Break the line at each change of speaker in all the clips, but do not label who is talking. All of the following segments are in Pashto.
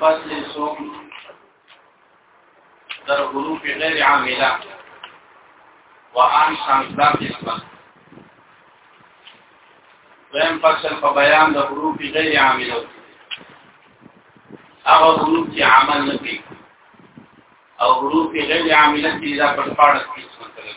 فصل سوم در حروف غیر عامله و عام شانزده قسمت دویم فصل په بیان د حروف غیر عامله هغه حروف چې عمل نه کوي او حروف غیر عامله چې دا په پاړه کې څه مطلب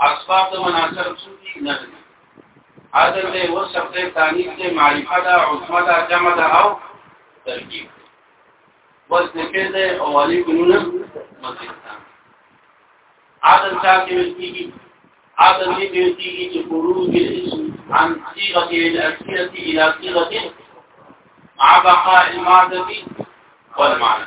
اسباب د مناسب څه دي نه دي عدم له وصف ته تانیث ته معرفه ده عظمه ده جمع ده او ترکیب بس نفیل ده او علی بنونه مزیدتان عدم چا کې ویلکیږي عدم دې ویلکیږي چې خروج الاسم عن صيغه الاصليه الى صيغه مع بقاء الماده والمعنى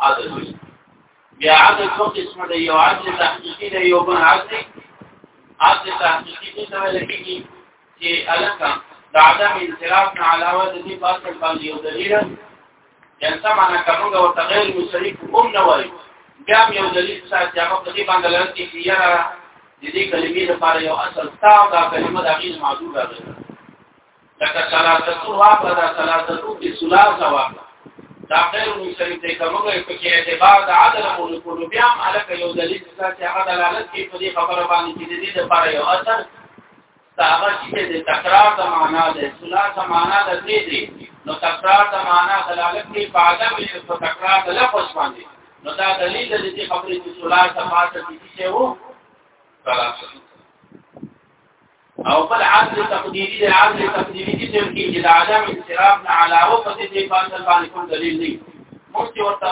عدل وي بیا عدل څو قسمه دی یو عدل تحقیقي دی یو بل عدل عدل تحقیقي دی دا ویل کېږي چې الکه د عدم انصراف نه علاوه د دې باطل باندې یو دلیل یعنی سمانه کومه او تغیر مشرک هم نه وایي بیا یو دلیل ساتي هغه په دې باندې لږ کې یاره د دې کلمې لپاره یو اصل تا دا کلمه د غیر معذور راغلی لکه ثلاثتون واقع دا ثلاثتون کې ثلاثه واقع دا غیر منصرف دی کومه په کې اعتبار د عدل او نقول بیا هم الک یو دلیل چې هغه دلالت کوي په دې خبره باندې چې د دې لپاره یو اثر هغه چې د تکرار د معنا ده ثلاثه معنا د دې دي نو تکرار د معنا دلالت کوي په عدم یې په تکرار د لفظ باندې نو دا دلیل د دې خبرې چې ثلاثه ماته دي چې وو ثلاثه او بل عدل تقدیری د عدل تقدیری چې تم کې چې د عدم انصراف نه علاوه په دې باندې باندې کوم دلیل دی مخکې ورته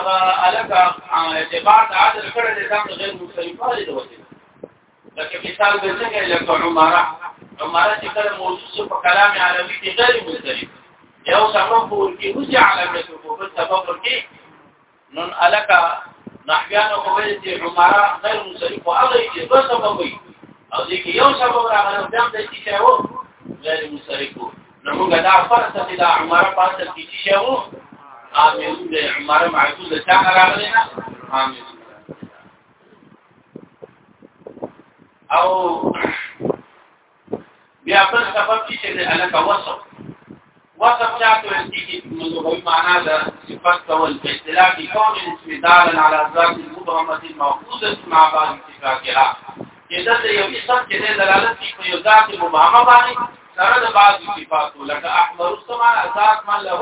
الګ اعتبار د عدل کړه د ځان غیر مصریفه لري دوی لکه مثال به څنګه لکه عمره عمره چې کله موضوع په کلام عربي کې غیر مصریف یو سبب ورکی اوس علامه په سبب ورکی نن الکا نحویانو کوي چې عمره غیر منصرف او هغه چې دوه سبب وي او دې کې یو سبب راغلی دا د چې شی وو غیر منصرف نو موږ دا فرض چې دا عمره پاتې کې چې شی وو عامل د عمره معقول د چا راغلی نه عامل او بیا بل سبب چې د الک وصف وصف چاته چې مزوي معنا ده صفات کول په اصطلاح کې کون اسم دال على ذات مبهمه موجوده مع بعض صفاتها اذا یو اسم چې دلالت کوي په یو ذات مبهمه باندې سره د بعض صفاتو لکه احمر السماء ذات من له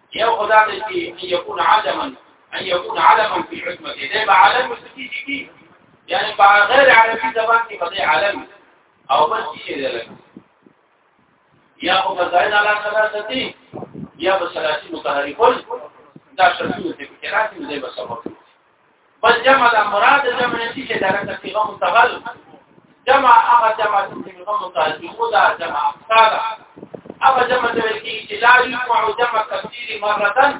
یو خدا دې چې یکون عالما ان یکون عالما فی حکمت دې به عالم مسکی کی یعنی په غیر عربي زبان کې به عالم او بس شي دې لګ یا په فضائل علی ثلاثتی یا په ثلاثی متحرکون دا شرطونه چې کې راځي دې به سبب بل جمع د مراد جمع نشي چې دا د صيغه مستغل جمع هغه جمع چې صيغه متعلقه ده جمع اقصاد هغه جمع چې ویل چې لا يجمع جمع تفسيري مره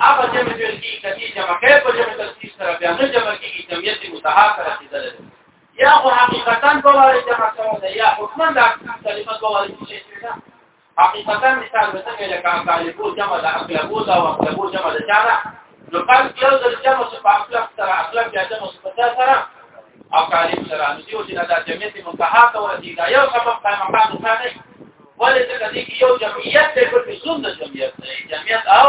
هغه جمع چې ویل کېږي جمع کې په جمع تفسير سره بیا نه جمع کېږي جمعيت متحاکره کېدل یا خو حقیقتا بواري جمع سره ده یا حکما د کلمه بواري شي حقیقتا مثال به څنګه لکه طالبو جمع د اقلبو دا او اقلبو جمع د چا ده نو قال یو ځل جمع څه په اقلب سره اقلب یا جمع څه په سره او طالب سره نو دیو چې دا جمعیت منتها ته ورسیږي دا یو سبب قائم مقام ثاني ولې چې دې یو جمعیت د کوم څه د جمعیت جمعیت او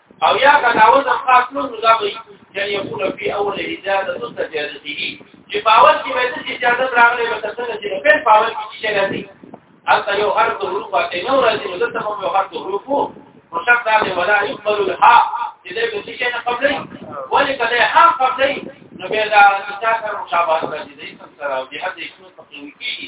او یا کداوز خاص نو دا وي چې یقول فی اول اجازه تستجازه چې باور کې وایي چې اجازه راغلي به تاسو نه چې په باور کې چې راځي حتى یو هر څو حروف ته نو راځي نو دلته هم یو هر څو حروف مشق دا دی ولا يقبل الها چې دې به څه نه قبلې ولې کله ها قبلې نو بیا دا چې تاسو مشابهت راځي دې سره او دې هدي څه تقوی کیږي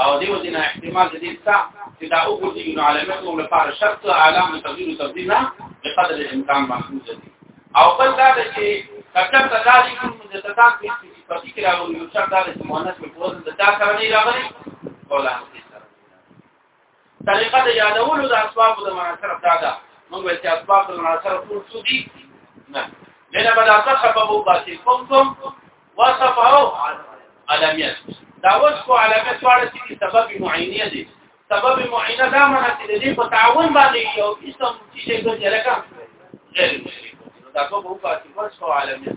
او دیو جنا احتمال دې تا چې دا وګورئ نو علامه کوم لپاره شرط علامه تغییر تبدیل نه بقدر الامکان محدود دي او بل دا چې کچر تداري کوم د تدان په صفتی کې راغلی یو شرط دا چې مؤنث په پوز د تا سره نه راغلی کولا طریقه د یادولو د اسباب د مناسب دا ده موږ ول چې اسباب د مناسب ټول څه دي نه لنه بدا تخبه باطل کوم وصفه علامات دا وصف علامات واړه چې سبب معینه دي سبب معینه دا معنی چې د دې په تعاون باندې یو اسم چې څه ګرځي لکه غیر مشرک دا کوم په وصف علامات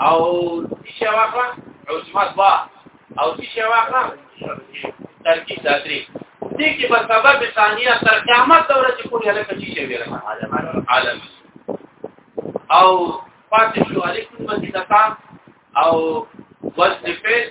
او چې واخلا عظمت با او چې واخلا ترکی ساتری دې کې په سبب ثانیه تر قیامت دوره چې کوی هله کچی شي ویل عالم او پاتې شو علیکم مزیدتا او وزن فعل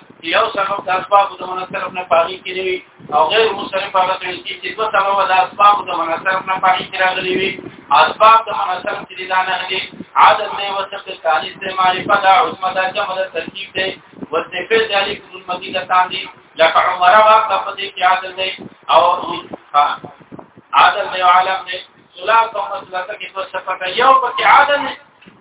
یو سبب د اسباب د منصرف نه پاغي کې وي او غیر منصرف هغه څه چې چې دوه سبب د اسباب د منصرف نه پاغي کې راغلي وي اسباب د منصرف چې دا نه دي عدم نه وسط کالي استعمال په دا عظمه د جمع د ترکیب دی وسفه ذلک من مدینه تاندي لکه عمره واقع په دې کې عادل دی او عادل دی عالم دی ثلاثه مسلکه کې څه پکې یو پکې عادل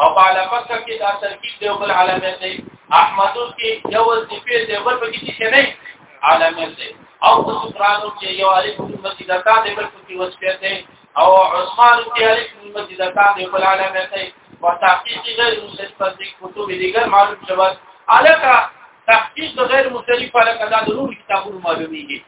او په علامت کې دا ترکیب دی بل علامت دی احمدو کې یو صفه دی بل په کې څه نه علامت دی او په سفرانو کې یو الف مسجدتا دی بل په کې وصفه دی او عثمان کې الف مسجدتا دی بل علامت دی او تحقیق غیر مسلم په دې کتب دیګر معلوم شوه الکه تحقیق غیر مسلم په لکه دا د نور کتابونو معلومیږي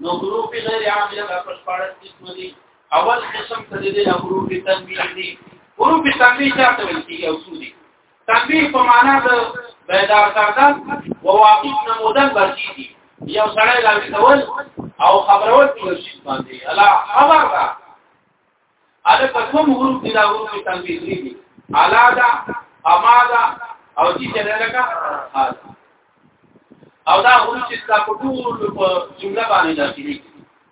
نو حروف غیر عامله په خپل پاړه قسم دي اول قسم ته دي د حروف تنبیه دي حروف تنبیه چاته ویل کیږي او څه دي تنبیه په معنا د بیدار کردن او واقف نمودن باندې دي یو سړی لاندې کول او خبرول په شي باندې الا خبر ده اله په کوم حروف دي دا حروف تنبیه دي الا دا اما دا او چې چلے لگا او دا حروف چې دا په ټول په جمله باندې داخلي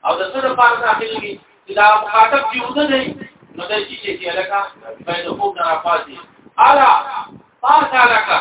او د سره پار داخلي چې دا مخاطب چې ونه دی نو دا چې چې لگا باید هو نه راځي الا پاسه لگا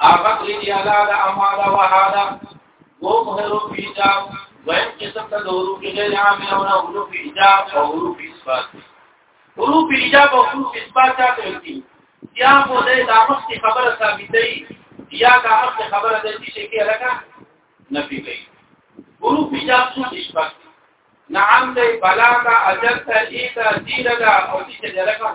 اغت لدی علا دا امالا وحالا وو مهرو پیجا ویم قسم تا دورو پی غیر عامل اونا حروف ایجا او حروف اثبات حروف ایجا او حروف اثبات چاہتا ہوتی یا مو دے دا مخت خبر ثابتی یا دا مخت خبر دے تیشے کیا لکا نفی گئی حروف ایجا سو اثبات نعم دے بلا دا اجل تا ایتا دیر دا او تیشے لکا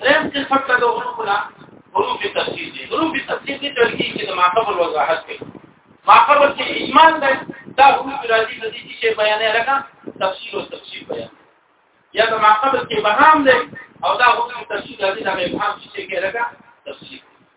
دریم څه فرق له حروفو نه حروف تفسیر دي حروف تفسیر دي چې کې د معقبل وضاحت کوي معقبل کې اجمال ده دا حروف راځي د دې چې بیانې لکه تفسیر او تفسیر بیان یا د معقبل کې بهام ده او دا حروف تفسیر راځي د ابهام چې کې لکه تفسیر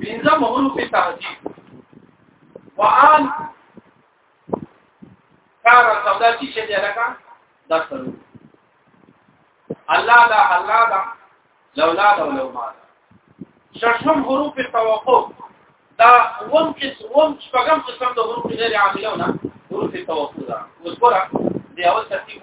پنځم حروف تعجیب وان کار سودا چې شه دی لکه دا سره الله دا الله دا لولا دا لوما ششم حروف توقف دا وم کې وم شپږم قسم د حروف غیر عاملونه حروف توقف دا اوس ګوره دی اول ترتیب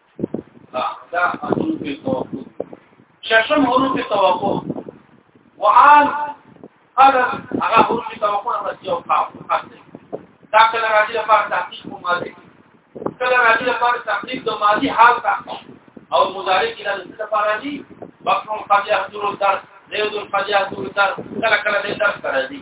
دا حروف توقف ششم حروف توقف وعال قدر هغه حروف توقف بس یو قاف دا کله راځي لپاره تحقیق او ماضي کله راځي لپاره تحقیق د ماضي حال تحقیق او مضارع کې راځي لپاره دي بکرم قد يحضر الدرس زيد قد يحضر الدرس کله کله دې درس راځي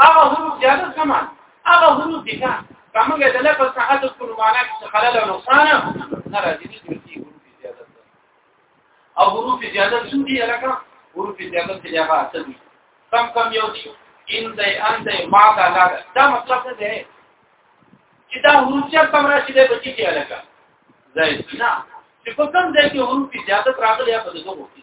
هغه حروف زیاده سما هغه حروف دي نه کومه د لفظ څخه د کول معنا کې خلل او نقصان نه راځي دي چې حروف زیاده او حروف زیاده څه دي لکه حروف زیاده چې هغه اصل دي کم کم یو دي ان دې ان دې ما دا لا دا مطلب څه دی چې دا حروف چې کم راشي د بچی کې لکه ځای نه چې په کوم ځای کې حروف زیاده راغلي یا په دغه کې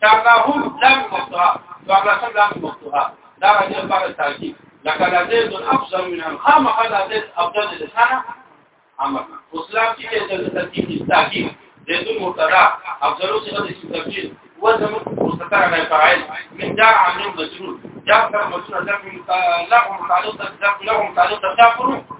تابعهم لم مطهر وعلى سم لم مطهر دا راځي لپاره تاکید لکه دا زید افضل من هم خام هذا زید افضل لسانه امر اسلام کې د ترتیب تاکید زید مبتدا افضل صيغه د تفسیر وزن مستتر على فاعل من جار عن مجرور جار مجرور ذاك من لهم تعلق ذاك لهم تعلق تكافر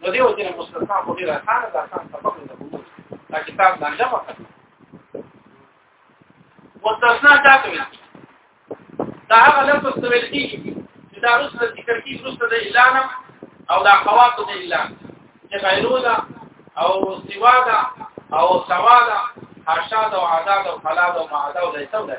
نو دیو چې مستثنا خو ډیر اسانه ده اسانه سبق ده دا کتاب نه جمع کړ مستثنا دا کوي دا هغه لفظ څه ویل کیږي چې دا رسل ذکر کیږي رسل د اعلان او دا خواص د اعلان چې غیرو ده او سوا ده او سوا ده حاشا ده او عذاب او فلا ده او معاده او لیسو ده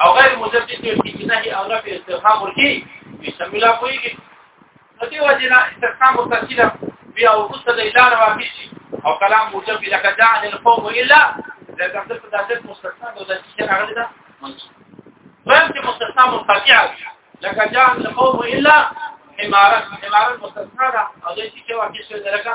او غیر موجب دي چې نه هي او نه په استفهام ورکی په شامله کوي نو دی وجه نه استفهام متصل بیا ورسته د اعلان واقع شي او کلام موجب لکه دع للقوم الا دا څه په داسې مستثنا د دې چې هغه ده منصوب وایي چې مستثنا منقطع لکه دع للقوم الا امارت امارت مستثنا ده او دې چې واقع شي درکه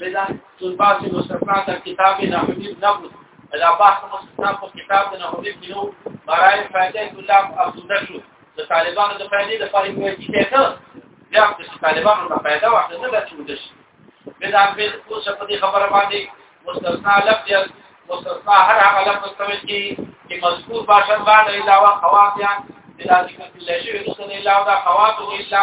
لذا تنباس مستقنا در کتاب نحبیب نبود اذا باس مستقنا پر کتاب نحبیب نو برای فائدہ طلاب افزوده شو د طالبانو د فائدې د پاره کوي چې ته بیا د طالبانو د فائدہ وخت نه لته ودش بل اخر کو څه په خبره باندې مستثنا لفظ یا مستثنا هر هغه لفظ کوي چې چې مذکور باشد باندې علاوه خواص یا بلا ذکر الله شی رسول الله دا خواص او الا